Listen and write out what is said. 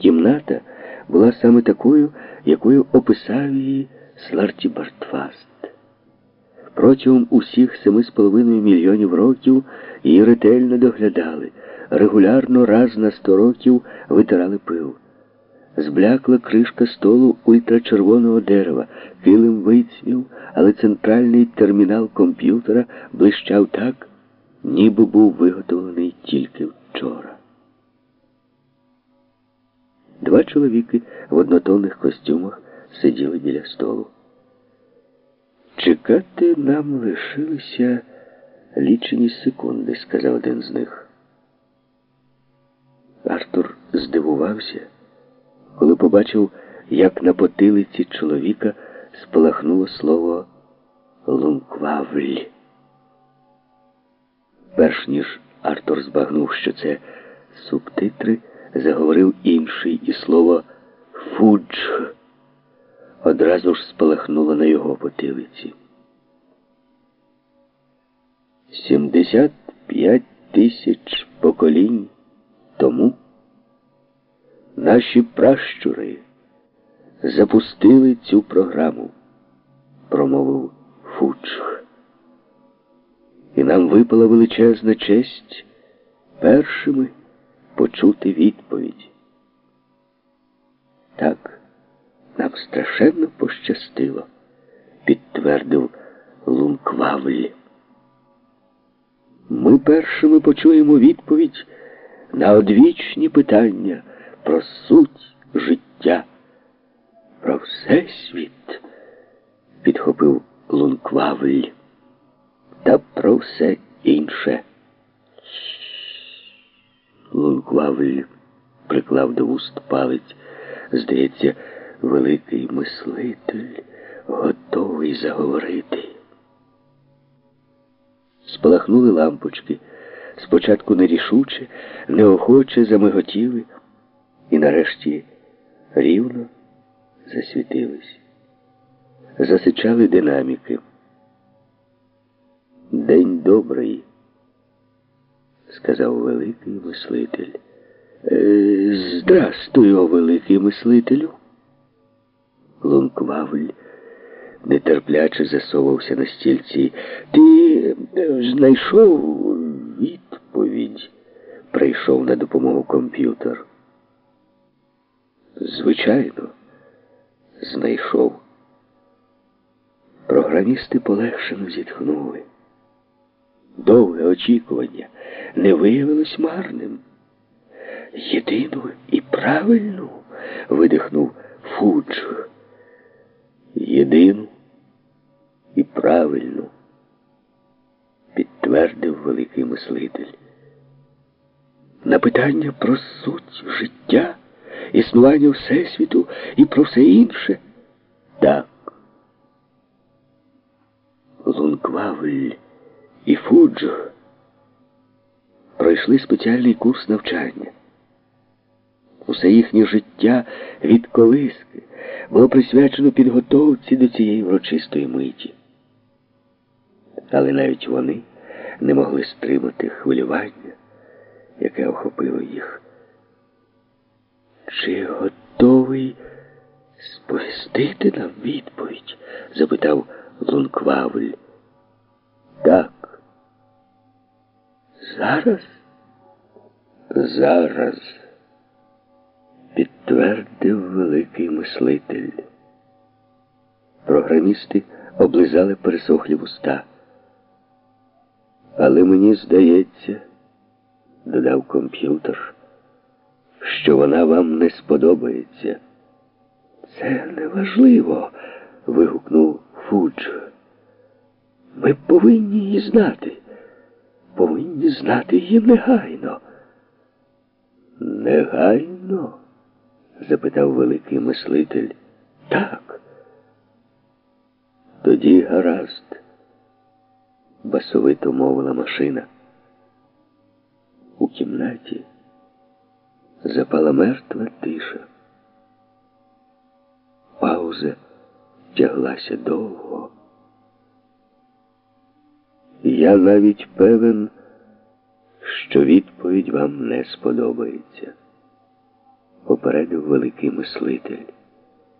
Кімната була саме такою, якою описав її Сларті Бартфаст. Протягом усіх семи з половиною мільйонів років її ретельно доглядали, регулярно раз на сто років витирали пил. Зблякла кришка столу ультрачервоного дерева, килим вицвів, але центральний термінал комп'ютера блищав так, ніби був виготовлений тільки вчора. Два чоловіки в однотонних костюмах сиділи біля столу. Чекати нам лишилися лічені секунди, сказав один з них. Артур здивувався, коли побачив, як на потилиці чоловіка спалахнуло слово лунквавль. Перш ніж Артур збагнув, що це субтитри, заговорив інший, і слово фудж одразу ж спалахнуло на його потилиці. 75 тисяч поколінь тому наші пращури запустили цю програму, промовив Фудж. І нам випала величезна честь першими почути відповідь. Так, нам страшенно пощастило, підтвердив Лунквавль. Ми першими почуємо відповідь на одвічні питання про суть життя, про всесвіт, підхопив Лунквавль, та про все інше. Лунквавль приклав до вуст палець. Здається, великий мислитель готовий заговорити. Спалахнули лампочки, спочатку нерішуче, неохоче замиготіли і нарешті рівно засвітились. Засичали динаміки. День добрий, сказав великий мислитель. «Е, Здрастуй, о великий мислителю. Лунквавль нетерпляче засовався на стільці. Ти е, знайшов відповідь, прийшов на допомогу комп'ютер. Звичайно, знайшов. Програмісти полегшено зітхнули. Довге очікування не виявилось марним. Єдину і правильну, видихнув Фудж. Єдину і правильну, підтвердив великий мислитель. На питання про суть життя, існування Всесвіту і про все інше. Так. Лунквавль і Фудж пройшли спеціальний курс навчання. Усе їхнє життя від колиски було присвячено підготовці до цієї врочистої миті. Але навіть вони не могли стримати хвилювання, яке охопило їх. Чи готовий сповістити нам відповідь? запитав Лунквавль. Так. Зараз? Зараз підтвердив великий мислитель. Програмісти облизали пересохлі вуста. Але мені здається, додав комп'ютер, що вона вам не сподобається. Це неважливо, вигукнув Фудж. Ми повинні її знати. Повинні знати її негайно. Негайно? запитав великий мислитель. Так. Тоді гаразд, басовито мовила машина. У кімнаті запала мертва тиша. Пауза тяглася довго. Я навіть певен, що відповідь вам не сподобається попередив великий мислитель.